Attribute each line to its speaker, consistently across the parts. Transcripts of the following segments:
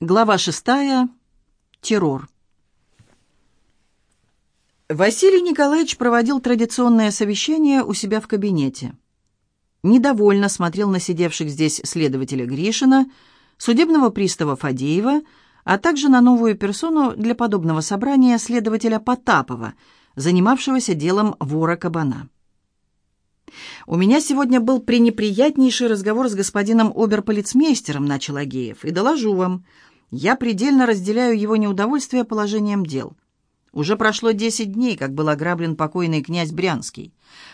Speaker 1: Глава шестая. Террор. Василий Николаевич проводил традиционное совещание у себя в кабинете. Недовольно смотрел на сидевших здесь следователя Гришина, судебного пристава Фадеева, а также на новую персону для подобного собрания следователя Потапова, занимавшегося делом вора-кабана. «У меня сегодня был пренеприятнейший разговор с господином оберполицмейстером», — начал Агеев, — «и доложу вам». Я предельно разделяю его неудовольствие положением дел. Уже прошло десять дней, как был ограблен покойный князь Брянский.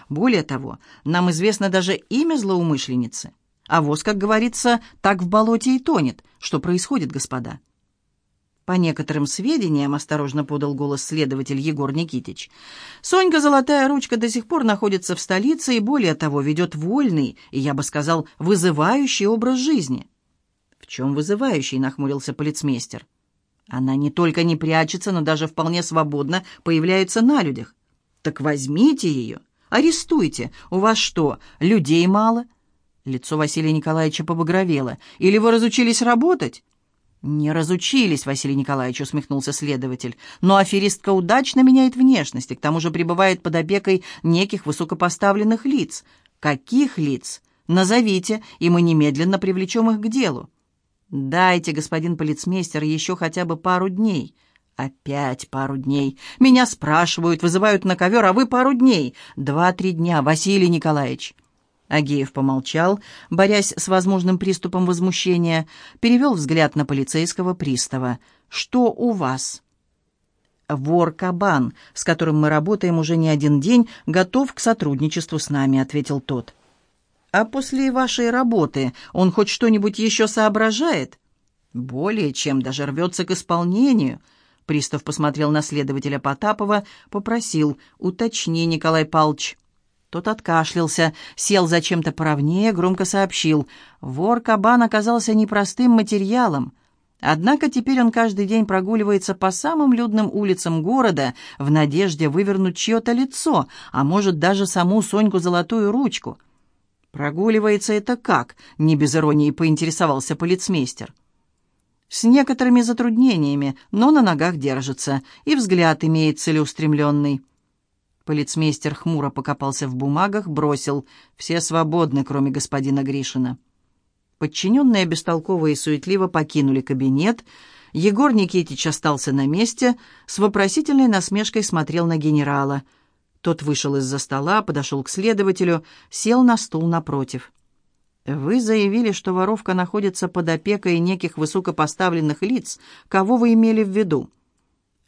Speaker 1: Более того, нам известно даже имя злоумышленницы. А воз, как говорится, так в болоте и тонет. Что происходит, господа? По некоторым сведениям, осторожно подал голос следователь Егор Никитич, Сонька Золотая Ручка до сих пор находится в столице и, более того, ведет вольный и, я бы сказал, вызывающий образ жизни. «В чем вызывающий?» — нахмурился полицмейстер. «Она не только не прячется, но даже вполне свободно появляется на людях. Так возьмите ее, арестуйте. У вас что, людей мало?» Лицо Василия Николаевича побагровело. «Или вы разучились работать?» «Не разучились, Василий Николаевич», — усмехнулся следователь. «Но аферистка удачно меняет внешность и к тому же пребывает под опекой неких высокопоставленных лиц. Каких лиц? Назовите, и мы немедленно привлечем их к делу». «Дайте, господин полицмейстер, еще хотя бы пару дней». «Опять пару дней. Меня спрашивают, вызывают на ковер, а вы пару дней. Два-три дня, Василий Николаевич». Агеев помолчал, борясь с возможным приступом возмущения, перевел взгляд на полицейского пристава. «Что у вас?» «Вор-кабан, с которым мы работаем уже не один день, готов к сотрудничеству с нами», — ответил тот. «А после вашей работы он хоть что-нибудь еще соображает?» «Более чем, даже рвется к исполнению». Пристав посмотрел на следователя Потапова, попросил «Уточни, Николай Палч». Тот откашлялся, сел зачем-то поровнее, громко сообщил. Вор-кабан оказался непростым материалом. Однако теперь он каждый день прогуливается по самым людным улицам города в надежде вывернуть чье-то лицо, а может даже саму Соньку золотую ручку. «Прогуливается это как?» — не без иронии поинтересовался полицмейстер. «С некоторыми затруднениями, но на ногах держится, и взгляд имеет целеустремленный». Полицмейстер хмуро покопался в бумагах, бросил «Все свободны, кроме господина Гришина». Подчиненные бестолково и суетливо покинули кабинет. Егор Никитич остался на месте, с вопросительной насмешкой смотрел на генерала — тот вышел из-за стола, подошел к следователю, сел на стул напротив. «Вы заявили, что воровка находится под опекой неких высокопоставленных лиц. Кого вы имели в виду?»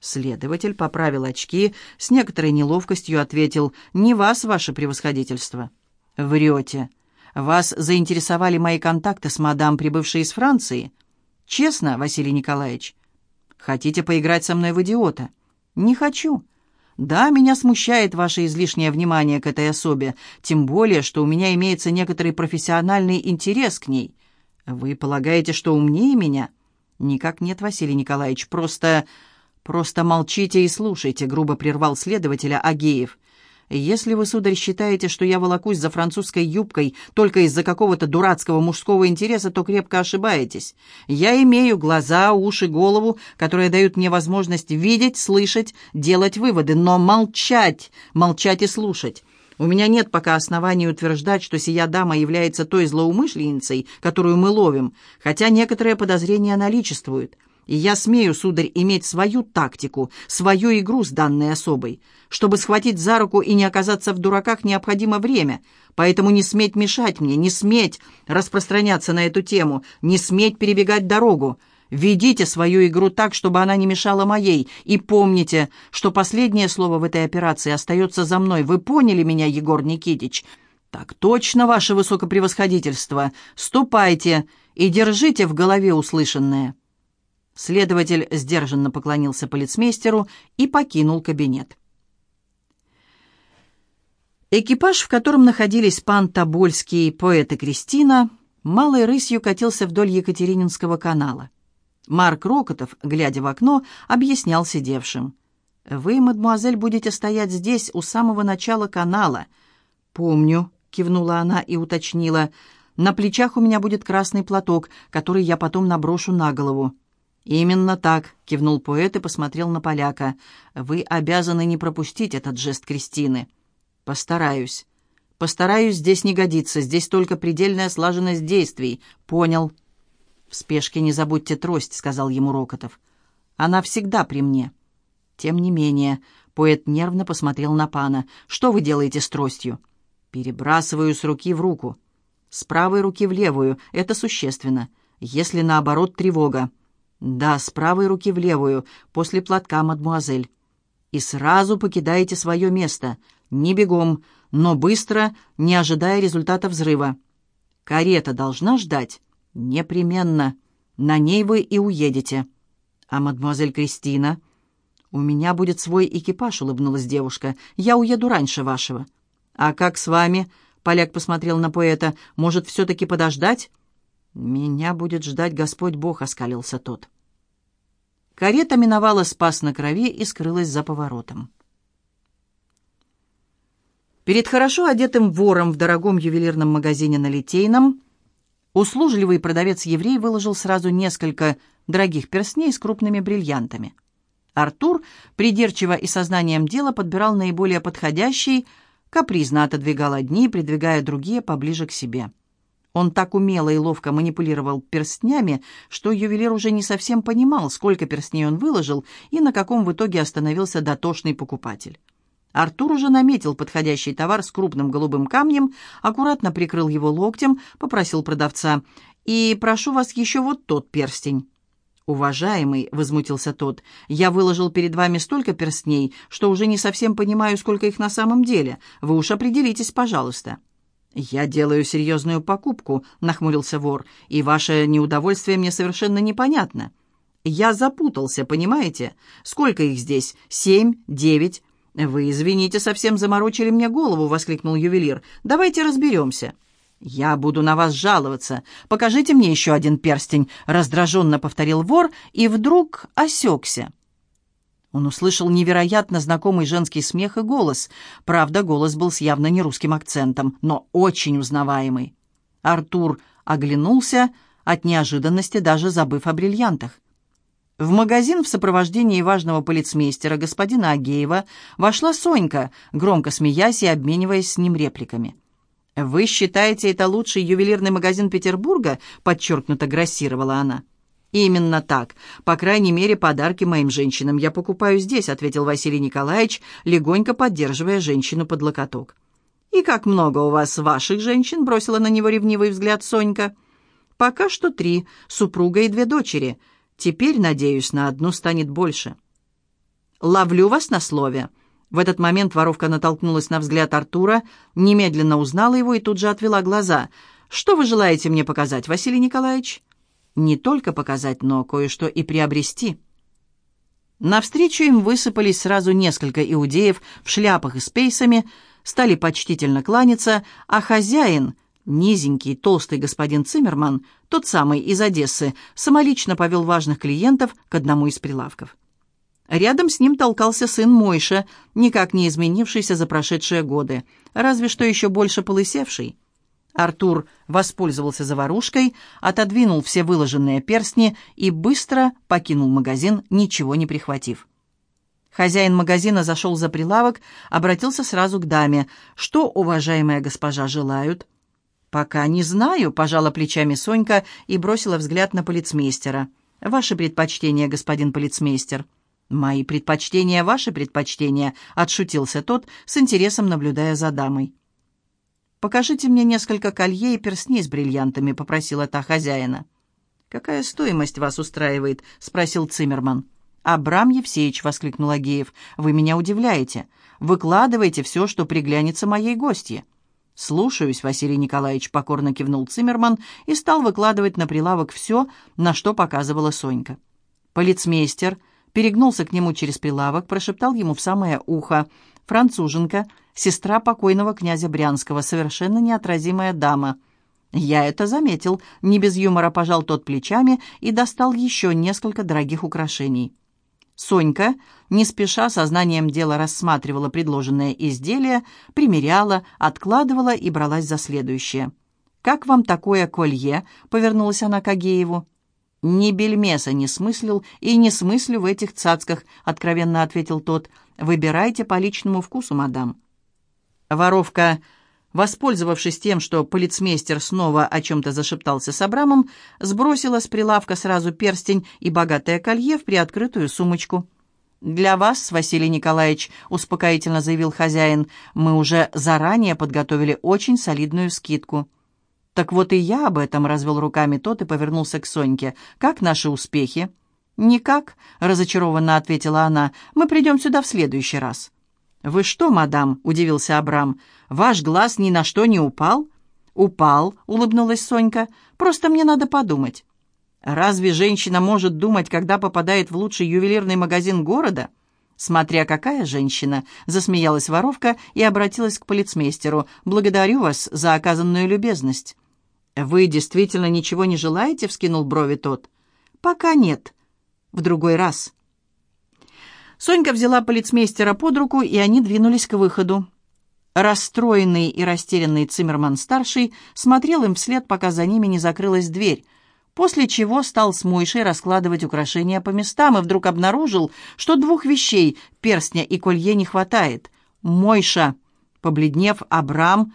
Speaker 1: Следователь поправил очки, с некоторой неловкостью ответил «Не вас, ваше превосходительство». «Врете. Вас заинтересовали мои контакты с мадам, прибывшей из Франции?» «Честно, Василий Николаевич?» «Хотите поиграть со мной в идиота?» «Не хочу. Да, меня смущает ваше излишнее внимание к этой особе, тем более, что у меня имеется некоторый профессиональный интерес к ней. Вы полагаете, что умнее меня? Никак нет, Василий Николаевич, просто... Просто молчите и слушайте, грубо прервал следователя Агеев. Если вы, сударь, считаете, что я волокусь за французской юбкой только из-за какого-то дурацкого мужского интереса, то крепко ошибаетесь. Я имею глаза, уши, голову, которые дают мне возможность видеть, слышать, делать выводы, но молчать, молчать и слушать. У меня нет пока оснований утверждать, что сия дама является той злоумышленницей, которую мы ловим, хотя некоторые подозрения наличествуют. И я смею, сударь, иметь свою тактику, свою игру с данной особой. Чтобы схватить за руку и не оказаться в дураках, необходимо время. Поэтому не сметь мешать мне, не сметь распространяться на эту тему, не сметь перебегать дорогу. Ведите свою игру так, чтобы она не мешала моей. И помните, что последнее слово в этой операции остается за мной. Вы поняли меня, Егор Никитич?» «Так точно, ваше высокопревосходительство. Ступайте и держите в голове услышанное». Следователь сдержанно поклонился полицмейстеру и покинул кабинет. Экипаж, в котором находились пан Тобольский, поэт и Кристина, малой рысью катился вдоль Екатерининского канала. Марк Рокотов, глядя в окно, объяснял сидевшим. «Вы, мадемуазель, будете стоять здесь, у самого начала канала». «Помню», — кивнула она и уточнила. «На плечах у меня будет красный платок, который я потом наброшу на голову». «Именно так», — кивнул поэт и посмотрел на поляка. «Вы обязаны не пропустить этот жест Кристины». «Постараюсь. Постараюсь, здесь не годится. Здесь только предельная слаженность действий. Понял». «В спешке не забудьте трость», — сказал ему Рокотов. «Она всегда при мне». Тем не менее, поэт нервно посмотрел на пана. «Что вы делаете с тростью?» «Перебрасываю с руки в руку». «С правой руки в левую. Это существенно. Если наоборот тревога». «Да, с правой руки в левую, после платка, мадмуазель. И сразу покидаете свое место. Не бегом, но быстро, не ожидая результата взрыва. Карета должна ждать? Непременно. На ней вы и уедете. А мадмуазель Кристина? У меня будет свой экипаж, улыбнулась девушка. Я уеду раньше вашего. А как с вами? Поляк посмотрел на поэта. Может, все-таки подождать? «Меня будет ждать Господь Бог», — оскалился тот. Карета миновала спас на крови и скрылась за поворотом. Перед хорошо одетым вором в дорогом ювелирном магазине на Литейном услужливый продавец-еврей выложил сразу несколько дорогих перстней с крупными бриллиантами. Артур, придирчиво и сознанием дела, подбирал наиболее подходящий, капризно отодвигал одни, придвигая другие поближе к себе. Он так умело и ловко манипулировал перстнями, что ювелир уже не совсем понимал, сколько перстней он выложил и на каком в итоге остановился дотошный покупатель. Артур уже наметил подходящий товар с крупным голубым камнем, аккуратно прикрыл его локтем, попросил продавца «И прошу вас еще вот тот перстень». «Уважаемый», — возмутился тот, — «я выложил перед вами столько перстней, что уже не совсем понимаю, сколько их на самом деле. Вы уж определитесь, пожалуйста». «Я делаю серьезную покупку», — нахмурился вор, «и ваше неудовольствие мне совершенно непонятно». «Я запутался, понимаете? Сколько их здесь? Семь? Девять?» «Вы, извините, совсем заморочили мне голову», — воскликнул ювелир. «Давайте разберемся». «Я буду на вас жаловаться. Покажите мне еще один перстень», — раздраженно повторил вор и вдруг осекся. Он услышал невероятно знакомый женский смех и голос. Правда, голос был с явно не русским акцентом, но очень узнаваемый. Артур оглянулся, от неожиданности даже забыв о бриллиантах. В магазин в сопровождении важного полицмейстера господина Агеева вошла Сонька, громко смеясь и обмениваясь с ним репликами. «Вы считаете это лучший ювелирный магазин Петербурга?» — подчеркнуто грассировала она. «Именно так. По крайней мере, подарки моим женщинам я покупаю здесь», ответил Василий Николаевич, легонько поддерживая женщину под локоток. «И как много у вас ваших женщин?» — бросила на него ревнивый взгляд Сонька. «Пока что три, супруга и две дочери. Теперь, надеюсь, на одну станет больше». «Ловлю вас на слове». В этот момент воровка натолкнулась на взгляд Артура, немедленно узнала его и тут же отвела глаза. «Что вы желаете мне показать, Василий Николаевич?» Не только показать, но кое-что и приобрести. Навстречу им высыпались сразу несколько иудеев в шляпах и с пейсами, стали почтительно кланяться, а хозяин, низенький, толстый господин Циммерман, тот самый из Одессы, самолично повел важных клиентов к одному из прилавков. Рядом с ним толкался сын Мойша, никак не изменившийся за прошедшие годы, разве что еще больше полысевший. Артур воспользовался заварушкой, отодвинул все выложенные перстни и быстро покинул магазин, ничего не прихватив. Хозяин магазина зашел за прилавок, обратился сразу к даме. «Что, уважаемая госпожа, желают?» «Пока не знаю», — пожала плечами Сонька и бросила взгляд на полицмейстера. «Ваши предпочтения, господин полицмейстер». «Мои предпочтения, ваши предпочтения», — отшутился тот, с интересом наблюдая за дамой. «Покажите мне несколько колье и перстней с бриллиантами», — попросила та хозяина. «Какая стоимость вас устраивает?» — спросил Циммерман. «Абрам Евсеевич», — воскликнул Агеев, — «вы меня удивляете. Выкладывайте все, что приглянется моей гостье». «Слушаюсь», — Василий Николаевич покорно кивнул Циммерман и стал выкладывать на прилавок все, на что показывала Сонька. Полицмейстер перегнулся к нему через прилавок, прошептал ему в самое ухо. «Француженка, сестра покойного князя Брянского, совершенно неотразимая дама». «Я это заметил», — не без юмора пожал тот плечами и достал еще несколько дорогих украшений. Сонька, не спеша, сознанием дела рассматривала предложенное изделие, примеряла, откладывала и бралась за следующее. «Как вам такое колье?» — повернулась она к Агееву. «Ни бельмеса не смыслил и не смыслю в этих цацках», — откровенно ответил тот. «Выбирайте по личному вкусу, мадам». Воровка, воспользовавшись тем, что полицмейстер снова о чем-то зашептался с Абрамом, сбросила с прилавка сразу перстень и богатое колье в приоткрытую сумочку. «Для вас, Василий Николаевич», — успокоительно заявил хозяин, — «мы уже заранее подготовили очень солидную скидку». «Так вот и я об этом», — развел руками тот и повернулся к Соньке. «Как наши успехи?» «Никак», — разочарованно ответила она. «Мы придем сюда в следующий раз». «Вы что, мадам?» — удивился Абрам. «Ваш глаз ни на что не упал?» «Упал», — улыбнулась Сонька. «Просто мне надо подумать». «Разве женщина может думать, когда попадает в лучший ювелирный магазин города?» «Смотря какая женщина», — засмеялась воровка и обратилась к полицмейстеру. «Благодарю вас за оказанную любезность». «Вы действительно ничего не желаете?» — вскинул брови тот. «Пока нет. В другой раз». Сонька взяла полицмейстера под руку, и они двинулись к выходу. Расстроенный и растерянный Циммерман-старший смотрел им вслед, пока за ними не закрылась дверь, после чего стал с Мойшей раскладывать украшения по местам и вдруг обнаружил, что двух вещей, перстня и колье, не хватает. «Мойша!» Побледнев, Абрам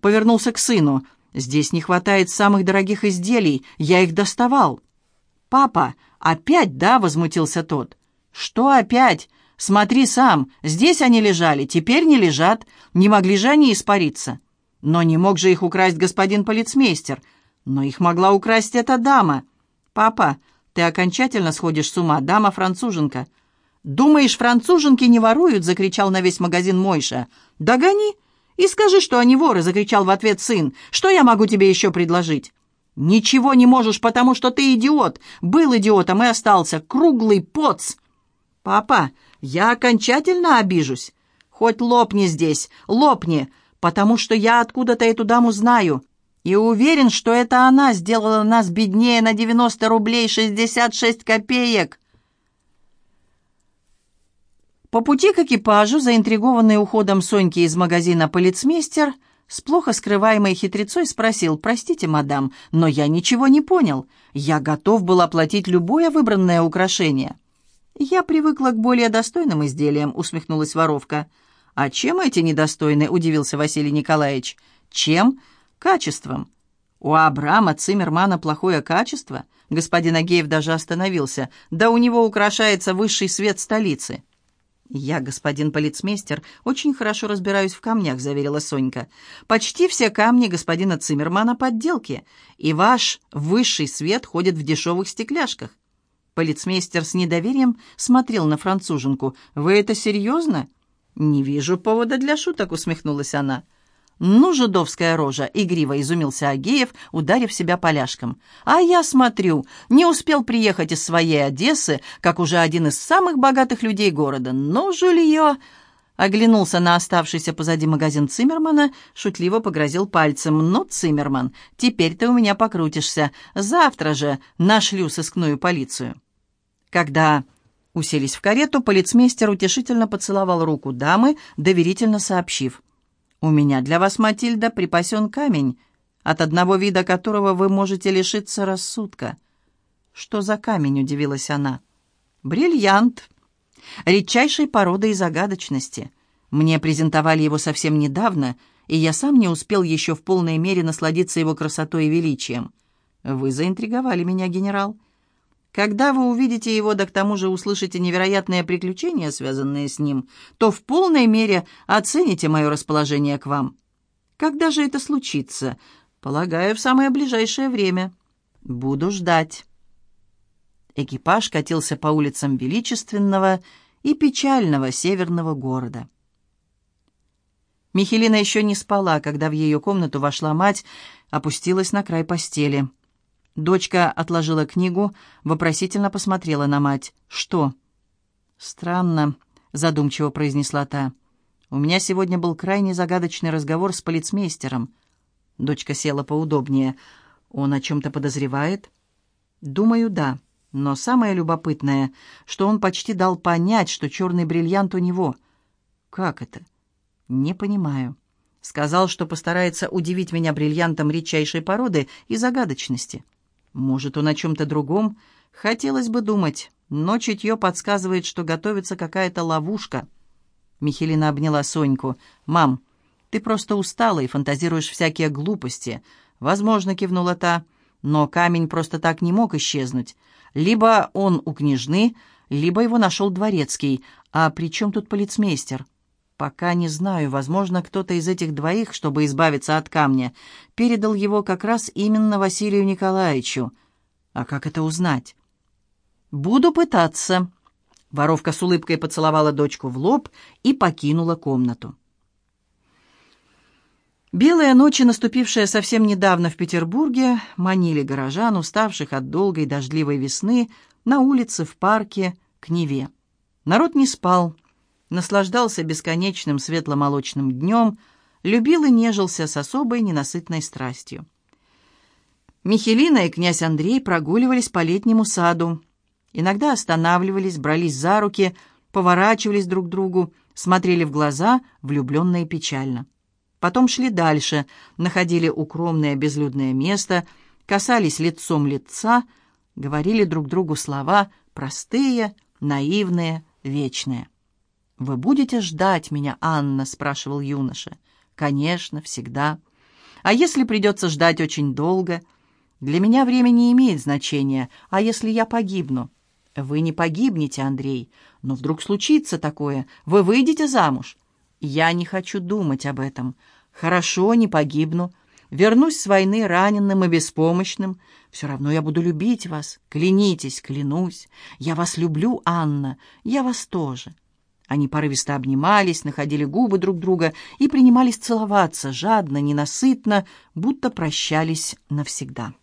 Speaker 1: повернулся к сыну — Здесь не хватает самых дорогих изделий, я их доставал». «Папа, опять, да?» — возмутился тот. «Что опять? Смотри сам, здесь они лежали, теперь не лежат. Не могли же они испариться?» «Но не мог же их украсть господин полицмейстер. Но их могла украсть эта дама. Папа, ты окончательно сходишь с ума, дама-француженка». «Думаешь, француженки не воруют?» — закричал на весь магазин Мойша. «Догони!» «И скажи, что они воры!» — закричал в ответ сын. «Что я могу тебе еще предложить?» «Ничего не можешь, потому что ты идиот! Был идиотом и остался! Круглый поц!» «Папа, я окончательно обижусь! Хоть лопни здесь, лопни, потому что я откуда-то эту даму знаю!» И уверен, что это она сделала нас беднее на 90 рублей 66 копеек. По пути к экипажу, заинтригованный уходом Соньки из магазина полицмейстер, с плохо скрываемой хитрецой спросил, «Простите, мадам, но я ничего не понял. Я готов был оплатить любое выбранное украшение». «Я привыкла к более достойным изделиям», — усмехнулась воровка. «А чем эти недостойны?» — удивился Василий Николаевич. «Чем? Качеством». «У Абрама Циммермана плохое качество?» Господин Агеев даже остановился. «Да у него украшается высший свет столицы». «Я, господин полицмейстер, очень хорошо разбираюсь в камнях», — заверила Сонька. «Почти все камни господина Циммермана — подделки, и ваш высший свет ходит в дешевых стекляшках». Полицмейстер с недоверием смотрел на француженку. «Вы это серьезно?» «Не вижу повода для шуток», — усмехнулась она. «Ну, жидовская рожа!» — игриво изумился Агеев, ударив себя поляшком. «А я смотрю, не успел приехать из своей Одессы, как уже один из самых богатых людей города. Ну, жулье!» Оглянулся на оставшийся позади магазин Циммермана, шутливо погрозил пальцем. «Ну, Циммерман, теперь ты у меня покрутишься. Завтра же нашлю сыскную полицию». Когда уселись в карету, полицмейстер утешительно поцеловал руку дамы, доверительно сообщив — «У меня для вас, Матильда, припасен камень, от одного вида которого вы можете лишиться рассудка». «Что за камень?» — удивилась она. «Бриллиант. Редчайшей породы и загадочности. Мне презентовали его совсем недавно, и я сам не успел еще в полной мере насладиться его красотой и величием. Вы заинтриговали меня, генерал. Когда вы увидите его, да к тому же услышите невероятные приключения, связанные с ним, то в полной мере оцените мое расположение к вам. Когда же это случится? Полагаю, в самое ближайшее время. Буду ждать. Экипаж катился по улицам величественного и печального северного города. Михелина еще не спала, когда в ее комнату вошла мать, опустилась на край постели. Дочка отложила книгу, вопросительно посмотрела на мать. «Что?» «Странно», — задумчиво произнесла та. «У меня сегодня был крайне загадочный разговор с полицмейстером». Дочка села поудобнее. «Он о чем-то подозревает?» «Думаю, да. Но самое любопытное, что он почти дал понять, что черный бриллиант у него». «Как это?» «Не понимаю». Сказал, что постарается удивить меня бриллиантом редчайшей породы и загадочности. Может, он о чем-то другом? Хотелось бы думать, но чутье подсказывает, что готовится какая-то ловушка. Михелина обняла Соньку. «Мам, ты просто устала и фантазируешь всякие глупости». «Возможно», — кивнула та, — «но камень просто так не мог исчезнуть. Либо он у княжны, либо его нашел дворецкий. А при чем тут полицмейстер?» «Пока не знаю. Возможно, кто-то из этих двоих, чтобы избавиться от камня, передал его как раз именно Василию Николаевичу. А как это узнать?» «Буду пытаться». Воровка с улыбкой поцеловала дочку в лоб и покинула комнату. Белые ночи, наступившие совсем недавно в Петербурге, манили горожан, уставших от долгой дождливой весны, на улице, в парке, к Неве. Народ не спал, наслаждался бесконечным светло-молочным днем, любил и нежился с особой ненасытной страстью. Михелина и князь Андрей прогуливались по летнему саду. Иногда останавливались, брались за руки, поворачивались друг к другу, смотрели в глаза, влюбленно и печально. Потом шли дальше, находили укромное безлюдное место, касались лицом лица, говорили друг другу слова простые, наивные, вечные. «Вы будете ждать меня, Анна?» — спрашивал юноша. «Конечно, всегда. А если придется ждать очень долго? Для меня время не имеет значения. А если я погибну?» «Вы не погибнете, Андрей. Но вдруг случится такое. Вы выйдете замуж?» «Я не хочу думать об этом. Хорошо, не погибну. Вернусь с войны раненым и беспомощным. Все равно я буду любить вас. Клянитесь, клянусь. Я вас люблю, Анна. Я вас тоже». Они порывисто обнимались, находили губы друг друга и принимались целоваться, жадно, ненасытно, будто прощались навсегда.